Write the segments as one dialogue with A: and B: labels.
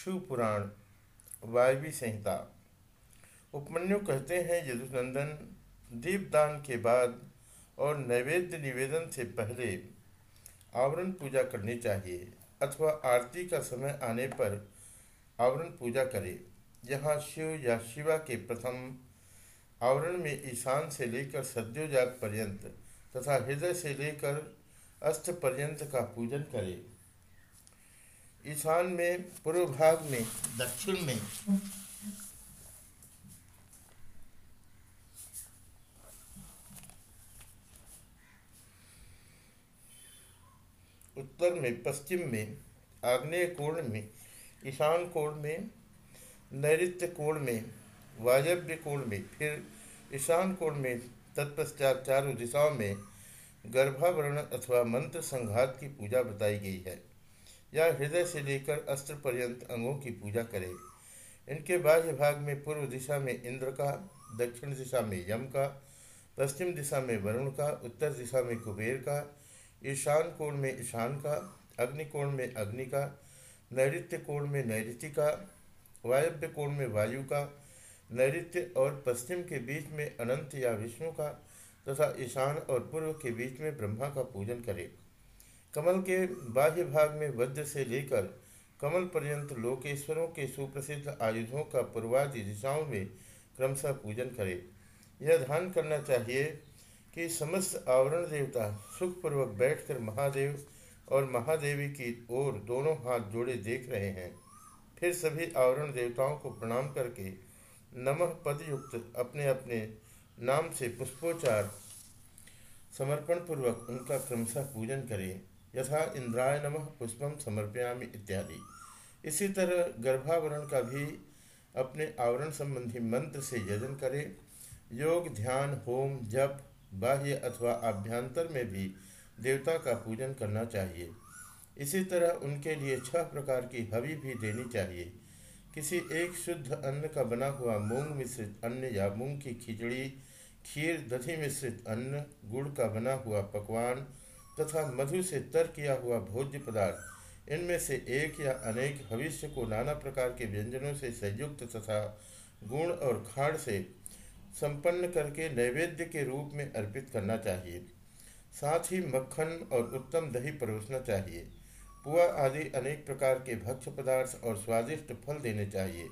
A: शिवपुराण वायवी संहिता। उपमन्यु कहते हैं यदुनंदन दीपदान के बाद और नैवेद्य निवेदन से पहले आवरण पूजा करनी चाहिए अथवा आरती का समय आने पर आवरण पूजा करे। यहाँ शिव या शिवा के प्रथम आवरण में ईशान से लेकर सद्योजात पर्यंत तथा हृदय से लेकर अस्त पर्यंत का पूजन करे। ईशान में, पूर्व भाग में, दक्षिण में। उत्तर में, पश्चिम में, आग्नेय कोण में, ईशान कोण में नैत्य कोण में, वायव्य कोण में, फिर ईशान कोण में, तत्पश्चात चारों दिशाओं में गर्भावरण अथवा मंत्र संघात की पूजा बताई गई है। या हृदय से लेकर अस्त्र पर्यंत अंगों की पूजा करे। इनके बाह्य भाग में पूर्व दिशा में इंद्र का, दक्षिण दिशा में यम का, पश्चिम दिशा में वरुण का, उत्तर दिशा में कुबेर का, ईशान कोण में ईशान का अग्निकोण में अग्नि का नैत्य कोण में नैऋत्य का, वायव्य कोण में वायु का नैत्य और पश्चिम के बीच में अनंत या विष्णु का, तथा ईशान और पूर्व के बीच में ब्रह्मा का पूजन करे। कमल के बाह्य भाग में वज्र से लेकर कमल पर्यंत लोकेश्वरों के सुप्रसिद्ध आयुधों का पूर्वादि दिशाओं में क्रमशः पूजन करे। यह ध्यान करना चाहिए कि समस्त आवरण देवता सुखपूर्वक बैठकर महादेव और महादेवी की ओर दोनों हाथ जोड़े देख रहे हैं। फिर सभी आवरण देवताओं को प्रणाम करके नमः पदयुक्त अपने अपने नाम से पुष्पोचार समर्पण पूर्वक उनका क्रमशः पूजन करें। यथा इंद्राय नमः पुष्पम समर्पयामि इत्यादि। इसी तरह गर्भावरण का भी अपने आवरण संबंधी मंत्र से यजन करें। योग, ध्यान, होम, जप, बाह्य अथवा आभ्यंतर में भी देवता का पूजन करना चाहिए। इसी तरह उनके लिए छह प्रकार की हवि भी देनी चाहिए। किसी एक शुद्ध अन्न का बना हुआ मूंग मिश्रित अन्न या मूंग की खिचड़ी, खीर दधि मिश्रित अन्न, गुड़ का बना हुआ पकवान तथा मधु से तर किया हुआ भोज्य पदार्थ, इनमें से एक या अनेक भविष्य को नाना प्रकार के व्यंजनों से संयुक्त तथा गुण और खाड़ से संपन्न करके नैवेद्य के रूप में अर्पित करना चाहिए। साथ ही मक्खन और उत्तम दही परोसना चाहिए। पुआ आदि अनेक प्रकार के भक्ष पदार्थ और स्वादिष्ट फल देने चाहिए।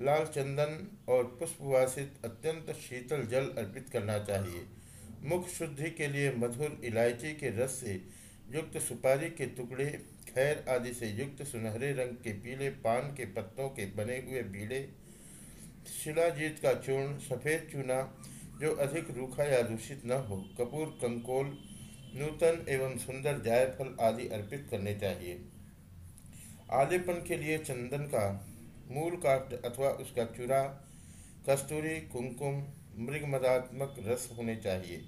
A: लाल चंदन और पुष्पवासित अत्यंत शीतल जल अर्पित करना चाहिए। मुख शुद्धि के लिए मधुर इलायची के रस से युक्त सुपारी के टुकड़े, खैर आदि से युक्त सुनहरे रंग के पीले पान के पत्तों के बने हुए बीड़े शिलाजीत का चूर्ण, सफ़ेद चूना, जो अधिक रूखा या दूषित न हो, कपूर, कंकोल, नूतन एवं सुंदर जायफल आदि अर्पित करने चाहिए। आलेपन के लिए चंदन का मूल काट अथवा उसका चूरा, कस्तूरी, कुमकुम मृगमदात्मक रस होने चाहिए।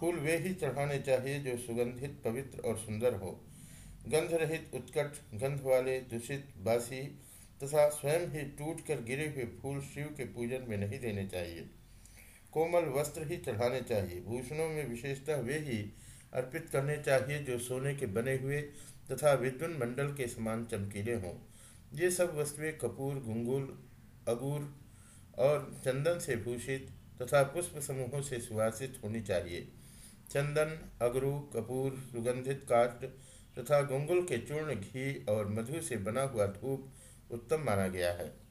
A: फूल वे ही चढ़ाने चाहिए जो सुगंधित, पवित्र और सुंदर हो। गंध रहित उत्कट, गंध वाले, दूषित, बासी तथा स्वयं ही टूट कर गिरे हुए फूल शिव के पूजन में नहीं देने चाहिए। कोमल वस्त्र ही चढ़ाने चाहिए। भूषणों में विशेषतः वे ही अर्पित करने चाहिए जो सोने के बने हुए तथा विद्युन मंडल के समान चमकीले हों। ये सब वस्तुएँ कपूर गुंगुल अगूर और चंदन से भूषित तथा पुष्प समूहों से सुवासित होनी चाहिए। चंदन, अगरू, कपूर, सुगंधित काष्ट तथा गुंगुल के चूर्ण, घी और मधु से बना हुआ धूप उत्तम माना गया है।